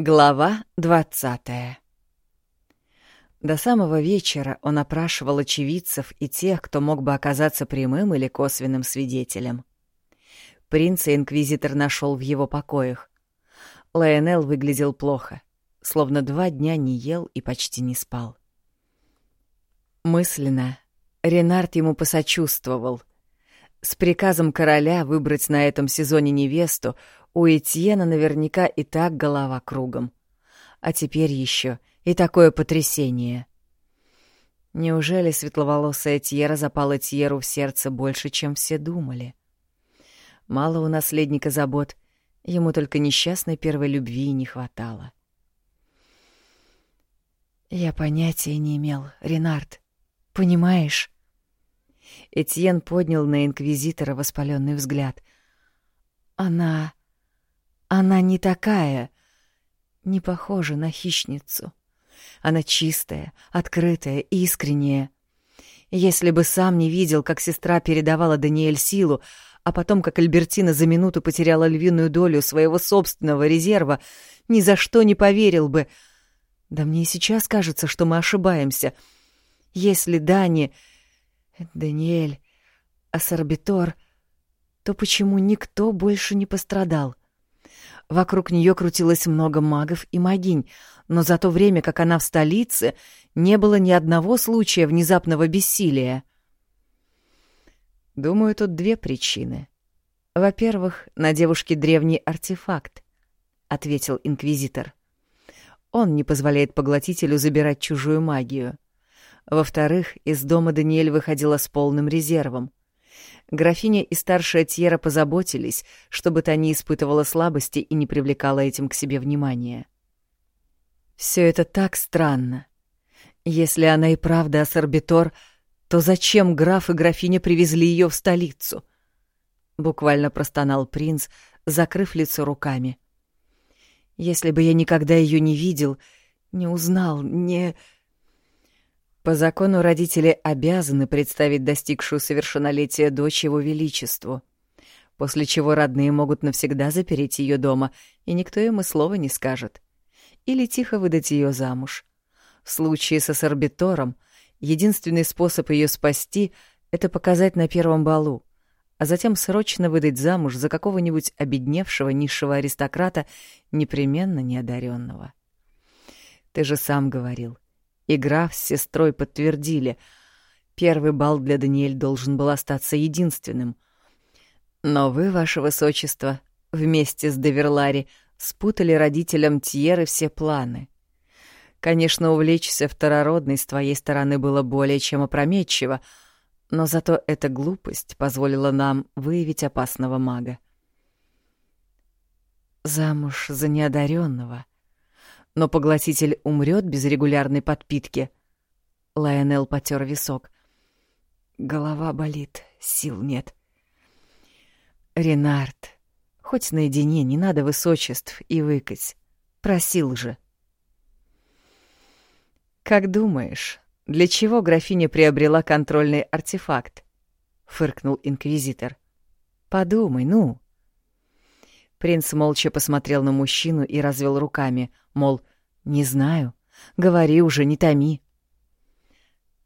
Глава двадцатая До самого вечера он опрашивал очевидцев и тех, кто мог бы оказаться прямым или косвенным свидетелем. Принца инквизитор нашел в его покоях. Лайонел выглядел плохо, словно два дня не ел и почти не спал. Мысленно Ренард ему посочувствовал. С приказом короля выбрать на этом сезоне невесту у Этьена наверняка и так голова кругом. А теперь еще и такое потрясение. Неужели светловолосая Тьера запала Тьеру в сердце больше, чем все думали? Мало у наследника забот, ему только несчастной первой любви не хватало. «Я понятия не имел, Ренард. Понимаешь?» Этьен поднял на инквизитора воспаленный взгляд. «Она... она не такая, не похожа на хищницу. Она чистая, открытая, искренняя. Если бы сам не видел, как сестра передавала Даниэль силу, а потом, как Альбертина за минуту потеряла львиную долю своего собственного резерва, ни за что не поверил бы. Да мне и сейчас кажется, что мы ошибаемся. Если Дани Даниэль, Ассорбитор, то почему никто больше не пострадал? Вокруг нее крутилось много магов и магинь, но за то время, как она в столице, не было ни одного случая внезапного бессилия. Думаю, тут две причины. Во-первых, на девушке древний артефакт, — ответил инквизитор. Он не позволяет поглотителю забирать чужую магию. Во-вторых, из дома Даниэль выходила с полным резервом. Графиня и старшая Тьера позаботились, чтобы та не испытывала слабости и не привлекала этим к себе внимания. Все это так странно. Если она и правда ассорбитор, то зачем граф и графиня привезли ее в столицу? Буквально простонал принц, закрыв лицо руками. Если бы я никогда ее не видел, не узнал, не... По закону родители обязаны представить достигшую совершеннолетия дочь его величеству, после чего родные могут навсегда запереть ее дома, и никто им и слова не скажет. Или тихо выдать ее замуж. В случае со сорбитором единственный способ ее спасти — это показать на первом балу, а затем срочно выдать замуж за какого-нибудь обедневшего низшего аристократа, непременно неодаренного. Ты же сам говорил — и граф с сестрой подтвердили. Первый бал для Даниэль должен был остаться единственным. Но вы, ваше высочество, вместе с Деверлари спутали родителям Тьеры все планы. Конечно, увлечься второродной с твоей стороны было более чем опрометчиво, но зато эта глупость позволила нам выявить опасного мага. Замуж за неодаренного — но поглотитель умрет без регулярной подпитки. Лайонел потер висок. Голова болит, сил нет. Ренард, хоть наедине, не надо высочеств и выкать. Просил же. Как думаешь, для чего графиня приобрела контрольный артефакт? фыркнул инквизитор. Подумай, ну. Принц молча посмотрел на мужчину и развел руками, мол, «Не знаю. Говори уже, не томи».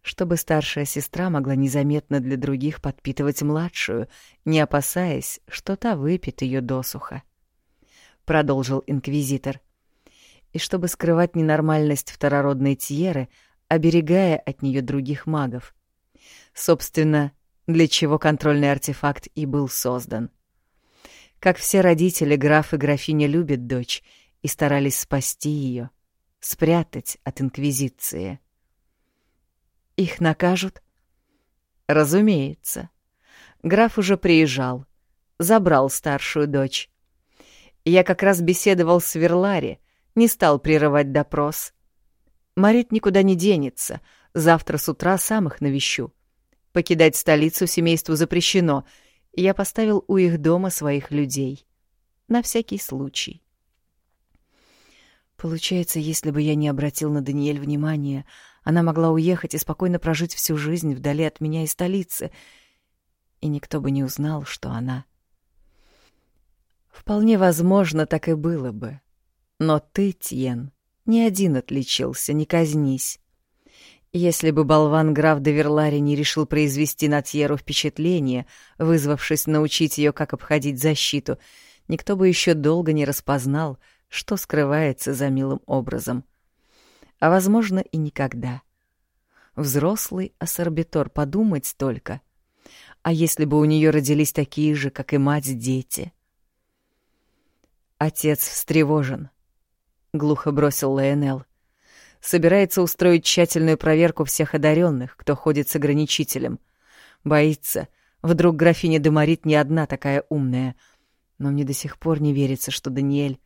Чтобы старшая сестра могла незаметно для других подпитывать младшую, не опасаясь, что та выпьет ее досуха. Продолжил инквизитор. И чтобы скрывать ненормальность второродной Тьеры, оберегая от нее других магов. Собственно, для чего контрольный артефакт и был создан. Как все родители, граф и графиня любят дочь и старались спасти ее, спрятать от инквизиции. Их накажут? Разумеется. Граф уже приезжал, забрал старшую дочь. Я как раз беседовал с Верлари, не стал прерывать допрос. Марит никуда не денется, завтра с утра сам их навещу. Покидать столицу семейству запрещено — я поставил у их дома своих людей. На всякий случай. Получается, если бы я не обратил на Даниэль внимания, она могла уехать и спокойно прожить всю жизнь вдали от меня и столицы, и никто бы не узнал, что она... Вполне возможно, так и было бы. Но ты, Тьен, ни один отличился, не казнись. Если бы болван граф де Верлари не решил произвести на Тьеру впечатление, вызвавшись научить ее, как обходить защиту, никто бы еще долго не распознал, что скрывается за милым образом. А, возможно, и никогда. Взрослый ассорбитор, подумать только. А если бы у нее родились такие же, как и мать, дети? Отец встревожен, — глухо бросил Лайонел. Собирается устроить тщательную проверку всех одаренных, кто ходит с ограничителем. Боится. Вдруг графиня Демарит не одна такая умная. Но мне до сих пор не верится, что Даниэль...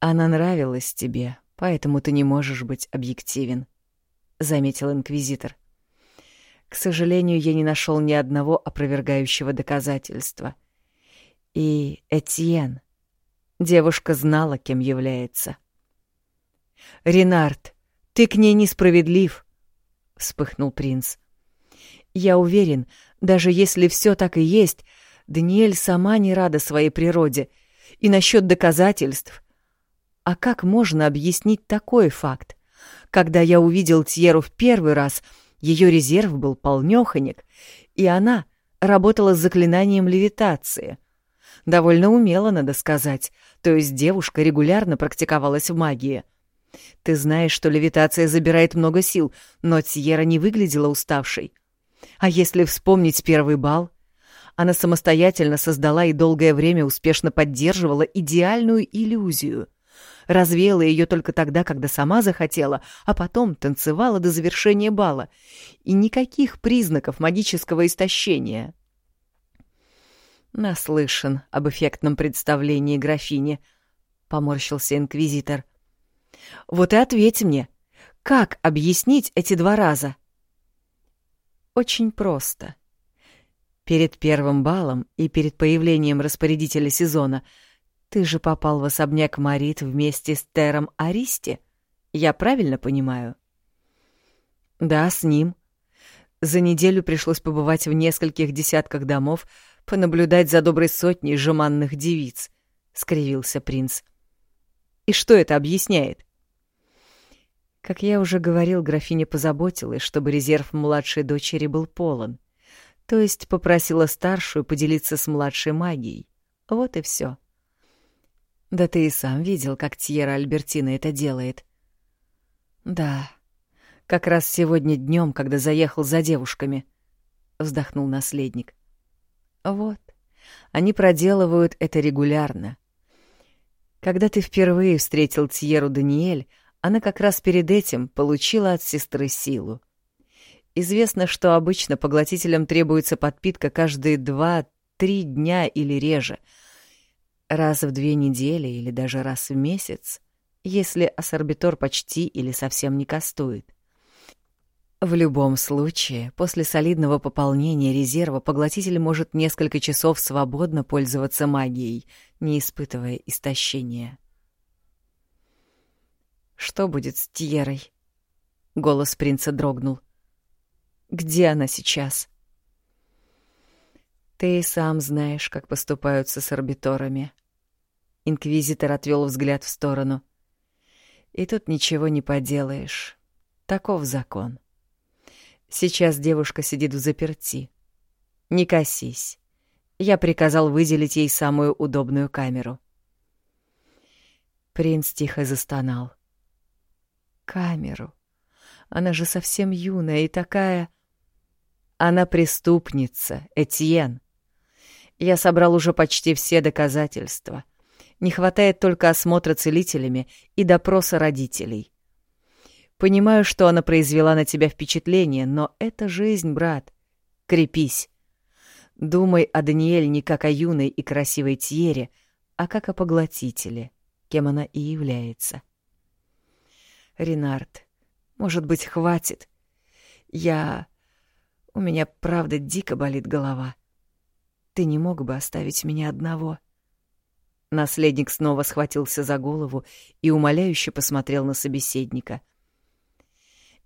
Она нравилась тебе, поэтому ты не можешь быть объективен, — заметил инквизитор. К сожалению, я не нашел ни одного опровергающего доказательства. И Этьен... Девушка знала, кем является. «Ренард, ты к ней несправедлив», — вспыхнул принц. «Я уверен, даже если все так и есть, Даниэль сама не рада своей природе. И насчет доказательств. А как можно объяснить такой факт? Когда я увидел Тьеру в первый раз, ее резерв был полнёхонек, и она работала с заклинанием левитации. Довольно умело, надо сказать, то есть девушка регулярно практиковалась в магии. Ты знаешь, что левитация забирает много сил, но Тьера не выглядела уставшей. А если вспомнить первый бал, она самостоятельно создала и долгое время успешно поддерживала идеальную иллюзию. Развеяла ее только тогда, когда сама захотела, а потом танцевала до завершения бала. И никаких признаков магического истощения. «Наслышан об эффектном представлении графини», — поморщился инквизитор. «Вот и ответь мне, как объяснить эти два раза?» «Очень просто. Перед первым балом и перед появлением распорядителя сезона ты же попал в особняк Марит вместе с Тером Аристи, я правильно понимаю?» «Да, с ним. За неделю пришлось побывать в нескольких десятках домов, понаблюдать за доброй сотней жеманных девиц», — скривился принц. «И что это объясняет?» Как я уже говорил, графиня позаботилась, чтобы резерв младшей дочери был полон. То есть попросила старшую поделиться с младшей магией. Вот и все. Да ты и сам видел, как Тьера Альбертина это делает. Да, как раз сегодня днем, когда заехал за девушками, — вздохнул наследник. Вот. Они проделывают это регулярно. Когда ты впервые встретил Тьеру Даниэль, она как раз перед этим получила от сестры силу. Известно, что обычно поглотителям требуется подпитка каждые два-три дня или реже, раз в две недели или даже раз в месяц, если ассорбитор почти или совсем не кастует. В любом случае, после солидного пополнения резерва поглотитель может несколько часов свободно пользоваться магией, не испытывая истощения. «Что будет с Тьерой?» Голос принца дрогнул. «Где она сейчас?» «Ты сам знаешь, как поступают с орбиторами». Инквизитор отвел взгляд в сторону. «И тут ничего не поделаешь. Таков закон». Сейчас девушка сидит в заперти. Не косись. Я приказал выделить ей самую удобную камеру. Принц тихо застонал. Камеру. Она же совсем юная и такая... Она преступница, Этьен. Я собрал уже почти все доказательства. Не хватает только осмотра целителями и допроса родителей. Понимаю, что она произвела на тебя впечатление, но это жизнь, брат. Крепись. Думай о Даниэль не как о юной и красивой Тьере, а как о поглотителе, кем она и является. Ренард, может быть, хватит? Я... У меня, правда, дико болит голова. Ты не мог бы оставить меня одного?» Наследник снова схватился за голову и умоляюще посмотрел на собеседника —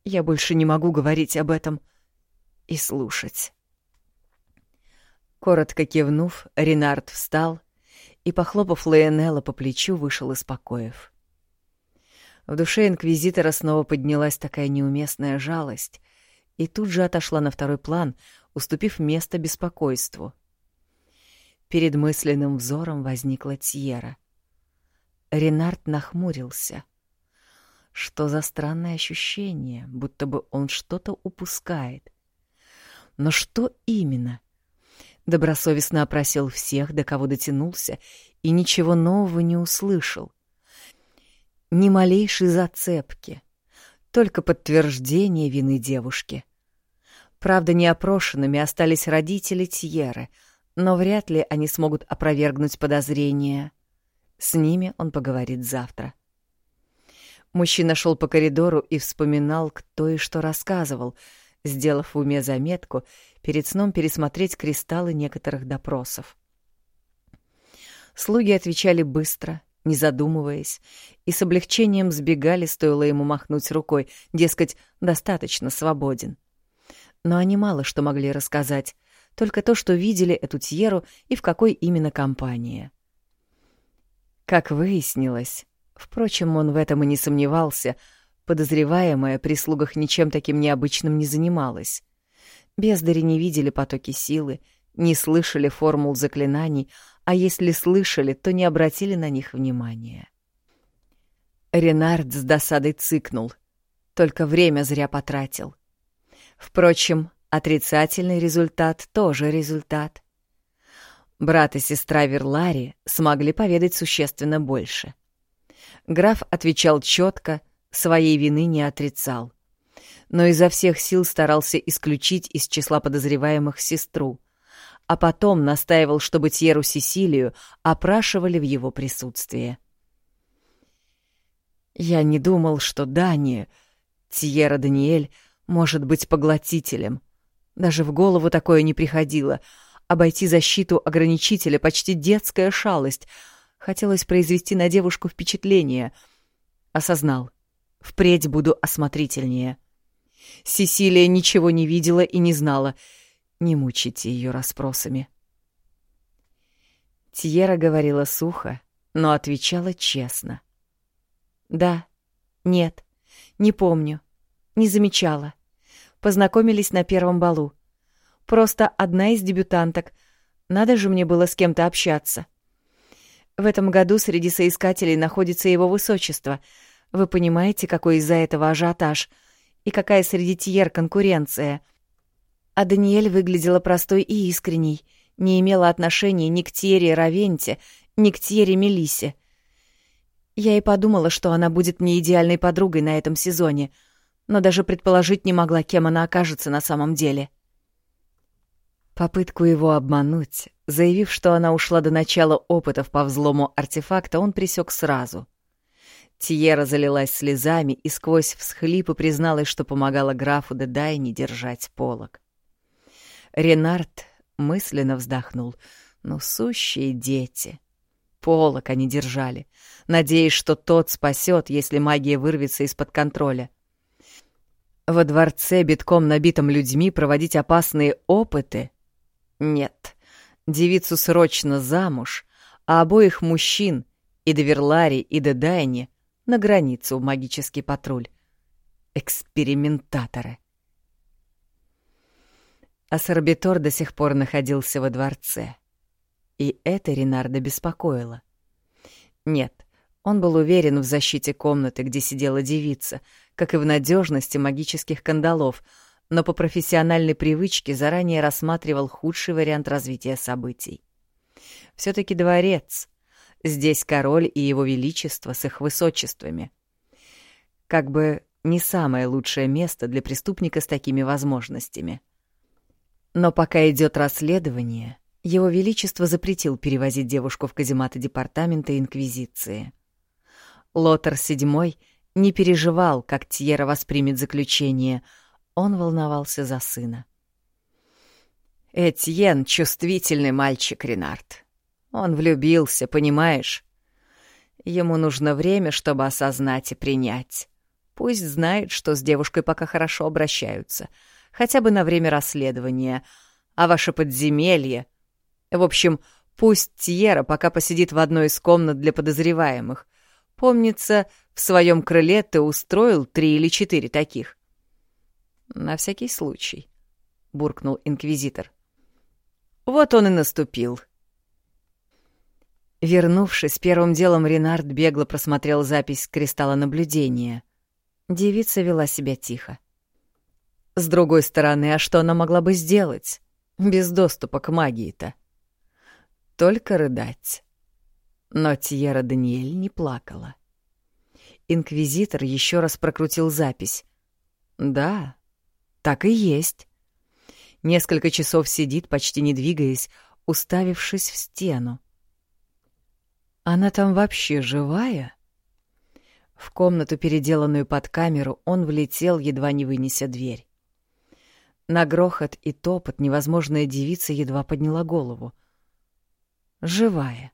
я больше не могу говорить об этом и слушать. Коротко кивнув, Ренард встал и, похлопав Лейонелла по плечу, вышел из покоев. В душе инквизитора снова поднялась такая неуместная жалость и тут же отошла на второй план, уступив место беспокойству. Перед мысленным взором возникла Тьера. Ренард нахмурился. Что за странное ощущение, будто бы он что-то упускает. Но что именно? Добросовестно опросил всех, до кого дотянулся, и ничего нового не услышал. Ни малейшей зацепки, только подтверждение вины девушки. Правда, неопрошенными остались родители Тьеры, но вряд ли они смогут опровергнуть подозрения. С ними он поговорит завтра. Мужчина шел по коридору и вспоминал, кто и что рассказывал, сделав в уме заметку перед сном пересмотреть кристаллы некоторых допросов. Слуги отвечали быстро, не задумываясь, и с облегчением сбегали, стоило ему махнуть рукой, дескать, достаточно свободен. Но они мало что могли рассказать, только то, что видели эту Тьеру и в какой именно компании. Как выяснилось, впрочем, он в этом и не сомневался, подозреваемая при слугах ничем таким необычным не занималась. Бездари не видели потоки силы, не слышали формул заклинаний, а если слышали, то не обратили на них внимания. Ренард с досадой цыкнул. Только время зря потратил. Впрочем, отрицательный результат тоже результат. Брат и сестра Верлари смогли поведать существенно больше. Граф отвечал четко, своей вины не отрицал. Но изо всех сил старался исключить из числа подозреваемых сестру, а потом настаивал, чтобы Тьеру Сесилию опрашивали в его присутствии. «Я не думал, что Дани, Тьера Даниэль, может быть поглотителем. Даже в голову такое не приходило — Обойти защиту ограничителя — почти детская шалость. Хотелось произвести на девушку впечатление. Осознал. Впредь буду осмотрительнее. Сесилия ничего не видела и не знала. Не мучите ее расспросами. Тьера говорила сухо, но отвечала честно. «Да, нет, не помню, не замечала. Познакомились на первом балу. Просто одна из дебютанток. Надо же мне было с кем-то общаться. В этом году среди соискателей находится его высочество. Вы понимаете, какой из-за этого ажиотаж? И какая среди Тьер конкуренция? А Даниэль выглядела простой и искренней, не имела отношения ни к Тьере Равенте, ни к Тьере Мелисе. Я и подумала, что она будет мне идеальной подругой на этом сезоне, но даже предположить не могла, кем она окажется на самом деле. — Попытку его обмануть, заявив, что она ушла до начала опытов по взлому артефакта, он присек сразу. Тиера залилась слезами и сквозь всхлипы призналась, что помогала графу де Дайне держать полог. Ренард мысленно вздохнул. Ну, сущие дети. Полок они держали, надеясь, что тот спасет, если магия вырвется из-под контроля. Во дворце, битком набитом людьми, проводить опасные опыты нет, девицу срочно замуж, а обоих мужчин, и Деверлари, и Дедайни, на границу в магический патруль. Экспериментаторы. А Сорбитор до сих пор находился во дворце. И это Ренарда беспокоило. Нет, он был уверен в защите комнаты, где сидела девица, как и в надежности магических кандалов — но по профессиональной привычке заранее рассматривал худший вариант развития событий. все таки дворец. Здесь король и его величество с их высочествами. Как бы не самое лучшее место для преступника с такими возможностями. Но пока идет расследование, его величество запретил перевозить девушку в казематы департамента Инквизиции. Лотар VII не переживал, как Тьера воспримет заключение — он волновался за сына. «Этьен — чувствительный мальчик, Ренард. Он влюбился, понимаешь? Ему нужно время, чтобы осознать и принять. Пусть знает, что с девушкой пока хорошо обращаются, хотя бы на время расследования, а ваше подземелье... В общем, Пусть Тьера пока посидит в одной из комнат для подозреваемых. Помнится, в своем крыле ты устроил три или четыре таких. На всякий случай, — буркнул инквизитор. Вот он и наступил. Вернувшись, первым делом Ренард бегло просмотрел запись кристалла наблюдения. Девица вела себя тихо. С другой стороны, а что она могла бы сделать? Без доступа к магии-то. Только рыдать. Но Тьера Даниэль не плакала. Инквизитор еще раз прокрутил запись. Да, так и есть. Несколько часов сидит, почти не двигаясь, уставившись в стену. Она там вообще живая? В комнату, переделанную под камеру, он влетел, едва не вынеся дверь. На грохот и топот невозможная девица едва подняла голову. Живая.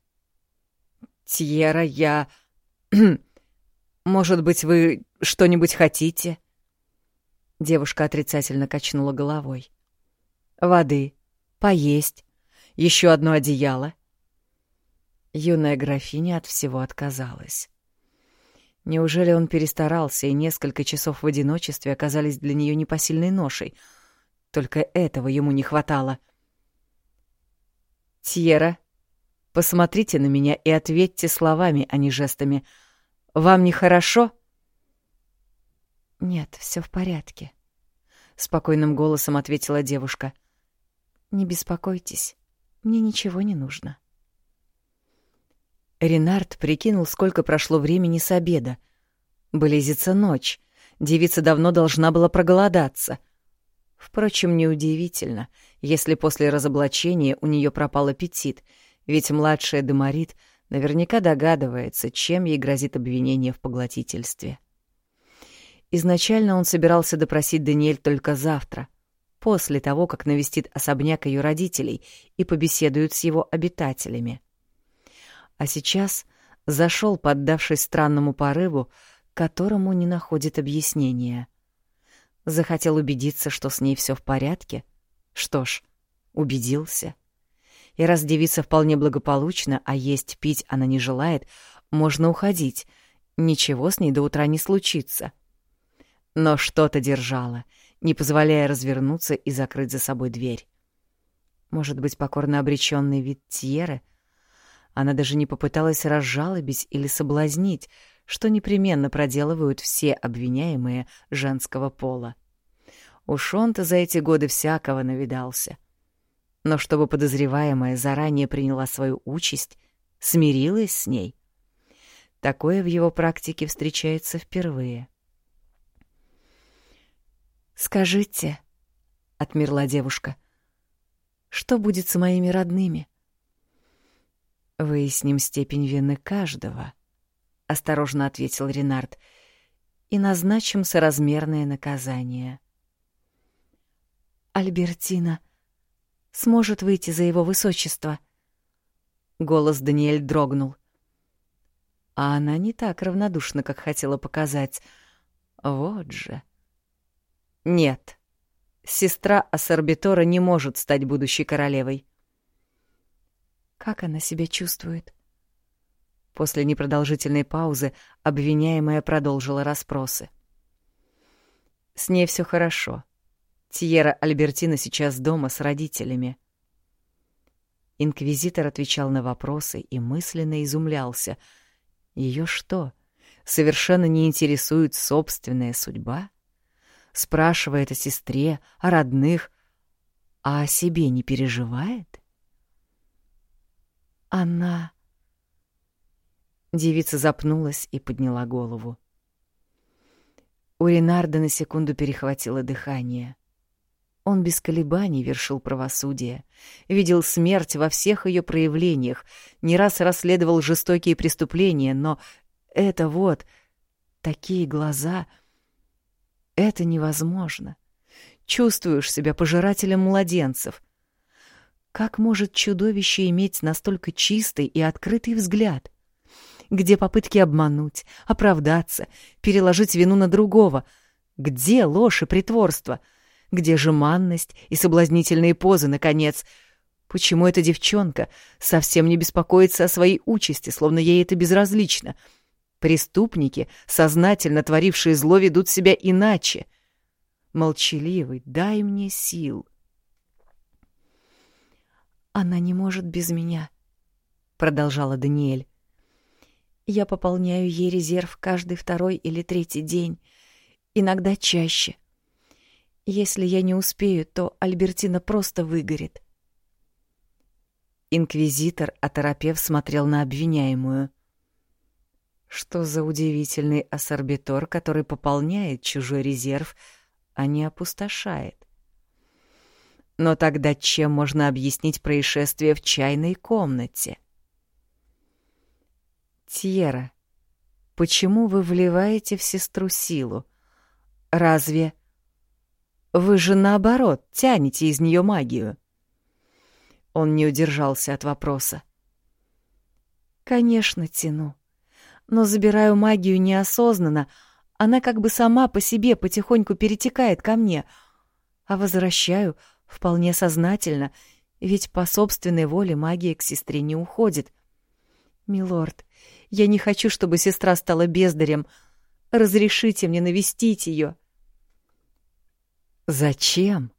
«Тьера, я... Может быть, вы что-нибудь хотите?» Девушка отрицательно качнула головой. «Воды, поесть, еще одно одеяло». Юная графиня от всего отказалась. Неужели он перестарался, и несколько часов в одиночестве оказались для нее непосильной ношей — только этого ему не хватало. «Тьера, посмотрите на меня и ответьте словами, а не жестами. Вам нехорошо?» «Нет, все в порядке», — спокойным голосом ответила девушка. «Не беспокойтесь, мне ничего не нужно». Ренард прикинул, сколько прошло времени с обеда. Близится ночь. Девица давно должна была проголодаться. Впрочем, неудивительно, если после разоблачения у нее пропал аппетит, ведь младшая Демарит наверняка догадывается, чем ей грозит обвинение в поглотительстве. Изначально он собирался допросить Даниэль только завтра, после того, как навестит особняк ее родителей и побеседует с его обитателями. А сейчас зашел, поддавшись странному порыву, которому не находит объяснения — Захотел убедиться, что с ней все в порядке? Что ж, убедился. И раз девица вполне благополучна, а есть пить она не желает, можно уходить. Ничего с ней до утра не случится. Но что-то держало, не позволяя развернуться и закрыть за собой дверь. Может быть, покорно обреченный вид Тьеры? Она даже не попыталась разжалобить или соблазнить, что непременно проделывают все обвиняемые женского пола. Уж он-то за эти годы всякого навидался. Но чтобы подозреваемая заранее приняла свою участь, смирилась с ней, такое в его практике встречается впервые. «Скажите», — отмерла девушка, — «что будет с моими родными?» «Выясним степень вины каждого», — осторожно ответил Ренард, — «и назначим соразмерное наказание». «Альбертина сможет выйти за его высочество?» Голос Даниэль дрогнул. А она не так равнодушна, как хотела показать. Вот же. Нет, сестра Ассорбитора не может стать будущей королевой. Как она себя чувствует? После непродолжительной паузы обвиняемая продолжила расспросы. «С ней все хорошо. Тьера Альбертина сейчас дома с родителями». Инквизитор отвечал на вопросы и мысленно изумлялся. Ее что, совершенно не интересует собственная судьба? Спрашивает о сестре, о родных, а о себе не переживает? Она Девица запнулась и подняла голову. У Ренарда на секунду перехватило дыхание. Он без колебаний вершил правосудие, видел смерть во всех ее проявлениях, не раз расследовал жестокие преступления, но это вот, такие глаза, это невозможно. Чувствуешь себя пожирателем младенцев. Как может чудовище иметь настолько чистый и открытый взгляд? Где попытки обмануть, оправдаться, переложить вину на другого, где ложь и притворство, где жеманность и соблазнительные позы, наконец. Почему эта девчонка совсем не беспокоится о своей участи, словно ей это безразлично? Преступники, сознательно творившие зло, ведут себя иначе. Молчаливый, дай мне сил. «Она не может без меня», — продолжала Даниэль. «Я пополняю ей резерв каждый второй или третий день, иногда чаще. Если я не успею, то Альбертина просто выгорит». Инквизитор, оторопев, смотрел на обвиняемую. Что за удивительный ассорбитор, который пополняет чужой резерв, а не опустошает? Но тогда чем можно объяснить происшествие в чайной комнате? Тьера, почему вы вливаете в сестру силу? Разве... Вы же наоборот тянете из нее магию. — он не удержался от вопроса. «Конечно, тяну. Но забираю магию неосознанно. Она как бы сама по себе потихоньку перетекает ко мне. А возвращаю вполне сознательно, ведь по собственной воле магия к сестре не уходит. Милорд, я не хочу, чтобы сестра стала бездарем. Разрешите мне навестить ее. «Зачем?»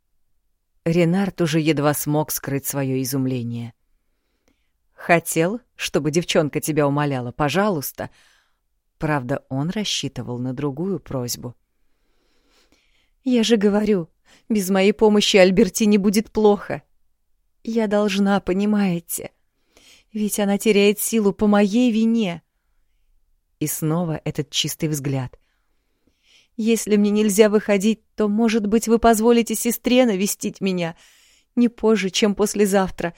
Ренард уже едва смог скрыть свое изумление. «Хотел, чтобы девчонка тебя умоляла, пожалуйста». Правда, он рассчитывал на другую просьбу. «Я же говорю, без моей помощи Альбертине будет плохо. Я должна, понимаете? Ведь она теряет силу по моей вине». И снова этот чистый взгляд — если мне нельзя выходить, то, может быть, вы позволите сестре навестить меня не позже, чем послезавтра,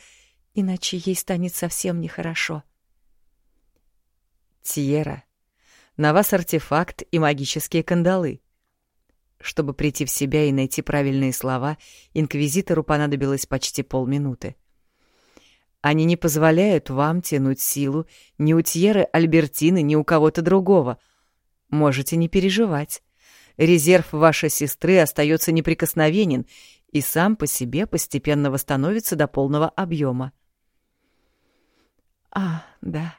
иначе ей станет совсем нехорошо. Тьера, на вас артефакт и магические кандалы. Чтобы прийти в себя и найти правильные слова, инквизитору понадобилось почти полминуты. Они не позволяют вам тянуть силу ни у Тьеры Альбертины, ни у кого-то другого. Можете не переживать резерв вашей сестры остается неприкосновенен и сам по себе постепенно восстановится до полного объема. «А, да,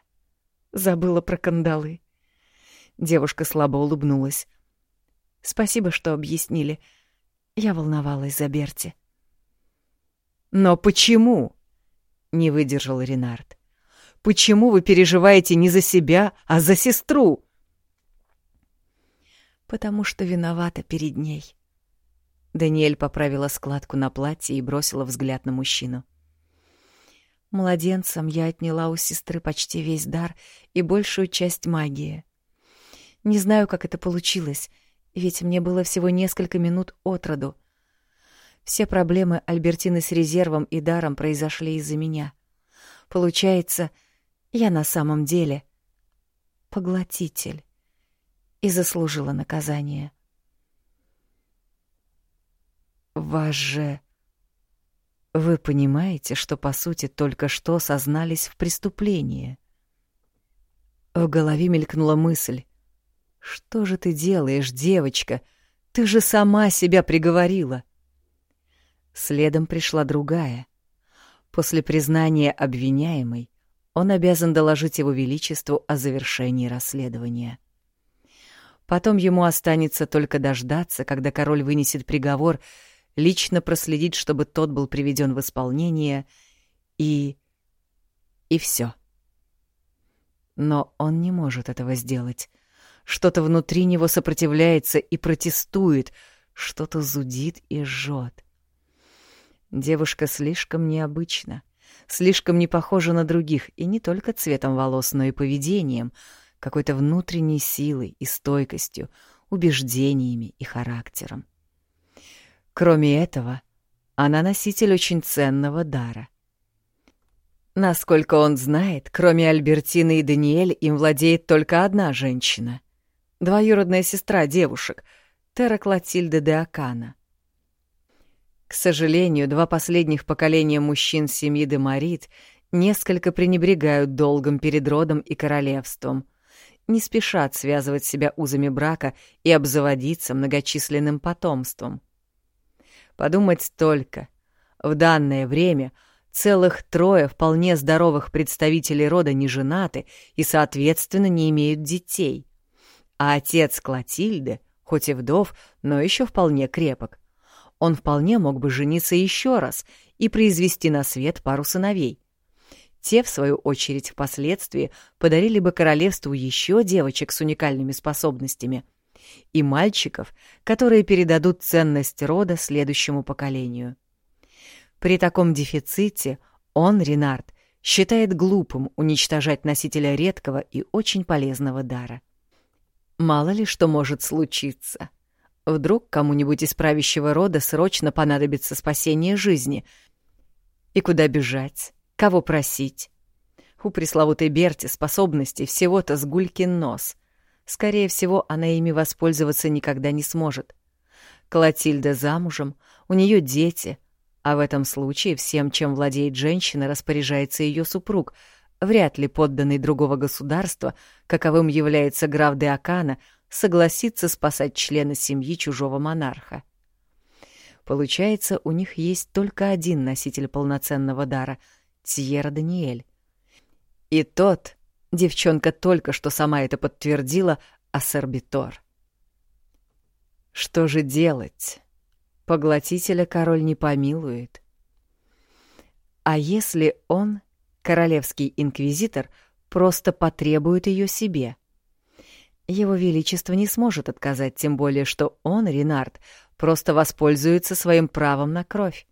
забыла про кандалы». Девушка слабо улыбнулась. «Спасибо, что объяснили. Я волновалась за Берти». «Но почему?» — не выдержал Ренард. «Почему вы переживаете не за себя, а за сестру?» потому что виновата перед ней. Даниэль поправила складку на платье и бросила взгляд на мужчину. Младенцем я отняла у сестры почти весь дар и большую часть магии. Не знаю, как это получилось, ведь мне было всего несколько минут от роду. Все проблемы Альбертины с резервом и даром произошли из-за меня. Получается, я на самом деле поглотитель и заслужила наказание. «Вас же...» «Вы понимаете, что, по сути, только что сознались в преступлении?» В голове мелькнула мысль. «Что же ты делаешь, девочка? Ты же сама себя приговорила!» Следом пришла другая. После признания обвиняемой он обязан доложить его величеству о завершении расследования. Потом ему останется только дождаться, когда король вынесет приговор, лично проследить, чтобы тот был приведен в исполнение, и... и все. Но он не может этого сделать. Что-то внутри него сопротивляется и протестует, что-то зудит и жжет. Девушка слишком необычна, слишком не похожа на других, и не только цветом волос, но и поведением — какой-то внутренней силой и стойкостью, убеждениями и характером. Кроме этого, она носитель очень ценного дара. Насколько он знает, кроме Альбертины и Даниэль, им владеет только одна женщина — двоюродная сестра девушек, Тера Клотильда де Акана. К сожалению, два последних поколения мужчин семьи де Марит несколько пренебрегают долгом перед родом и королевством, не спешат связывать себя узами брака и обзаводиться многочисленным потомством. Подумать только. В данное время Целых трое вполне здоровых представителей рода не женаты и, соответственно, не имеют детей. А отец Клотильды, хоть и вдов, но еще вполне крепок. Он вполне мог бы жениться еще раз и произвести на свет пару сыновей. Те, в свою очередь, впоследствии подарили бы королевству еще девочек с уникальными способностями и мальчиков, которые передадут ценность рода следующему поколению. При таком дефиците он, Ренард, считает глупым уничтожать носителя редкого и очень полезного дара. Мало ли что может случиться. Вдруг кому-нибудь из правящего рода срочно понадобится спасение жизни. И куда бежать? Кого просить? У пресловутой Берти способностей всего-то с гулькин нос. Скорее всего, она ими воспользоваться никогда не сможет. Клотильда замужем, у нее дети, а в этом случае всем, чем владеет женщина, распоряжается ее супруг, вряд ли подданный другого государства, каковым является граф де Акана, согласится спасать члена семьи чужого монарха. Получается, у них есть только один носитель полноценного дара — Тьера Даниэль. И тот, девчонка только что сама это подтвердила, ассорбитор. Что же делать? Поглотителя король не помилует. А если он, королевский инквизитор, просто потребует ее себе? Его Величество не сможет отказать, тем более, что он, Ренард, просто воспользуется своим правом на кровь.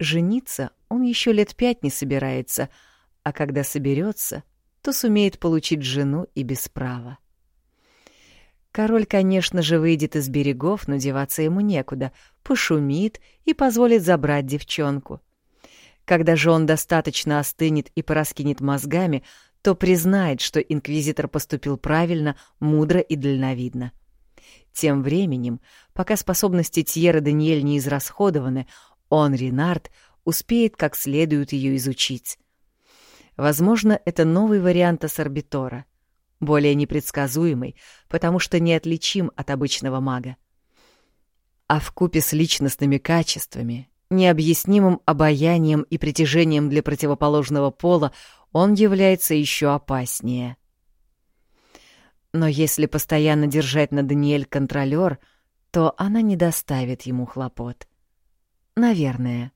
Жениться он еще лет пять не собирается, а когда соберется, то сумеет получить жену и без права. Король, конечно же, выйдет из берегов, но деваться ему некуда, пошумит и позволит забрать девчонку. Когда же он достаточно остынет и пораскинет мозгами, то признает, что инквизитор поступил правильно, мудро и дальновидно. Тем временем, пока способности Тьеры Даниэль не израсходованы, он, Ренард, успеет как следует ее изучить. Возможно, это новый вариант Ассорбитора — более непредсказуемый, потому что неотличим от обычного мага. А в купе с личностными качествами, необъяснимым обаянием и притяжением для противоположного пола он является еще опаснее. Но если постоянно держать на Даниэль контролер, то она не доставит ему хлопот. Наверное.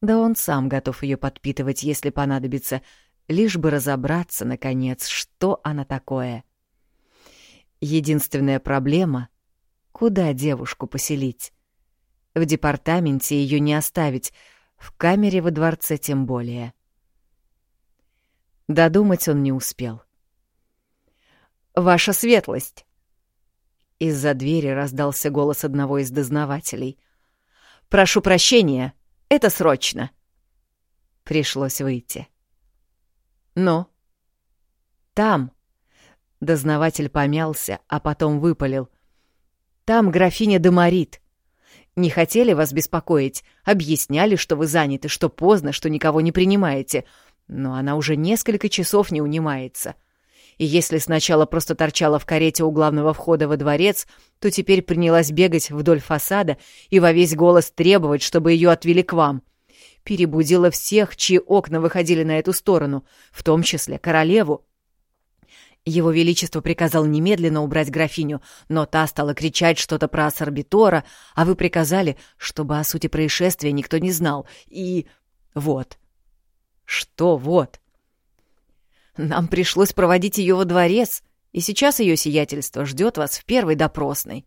Да он сам готов ее подпитывать, если понадобится — лишь бы разобраться, наконец, что она такое. Единственная проблема — куда девушку поселить? В департаменте ее не оставить, в камере во дворце тем более. Додумать он не успел. «Ваша светлость!» Из-за двери раздался голос одного из дознавателей. «Прошу прощения, это срочно!» Пришлось выйти. «Ну?» «Там». Дознаватель помялся, а потом выпалил. «Там графиня Демарит. Не хотели вас беспокоить, объясняли, что вы заняты, что поздно, что никого не принимаете, но она уже несколько часов не унимается. И если сначала просто торчала в карете у главного входа во дворец, то теперь принялась бегать вдоль фасада и во весь голос требовать, чтобы ее отвели к вам перебудила всех, чьи окна выходили на эту сторону, в том числе королеву. Его Величество приказал немедленно убрать графиню, но та стала кричать что-то про Ассорбитора, а вы приказали, чтобы о сути происшествия никто не знал. И вот. Что вот? Нам пришлось проводить ее во дворец, и сейчас ее сиятельство ждет вас в первой допросной.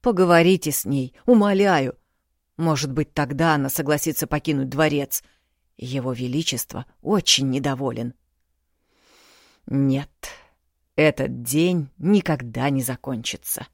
Поговорите с ней, умоляю. Может быть, тогда она согласится покинуть дворец. Его Величество очень недоволен. Нет, этот день никогда не закончится.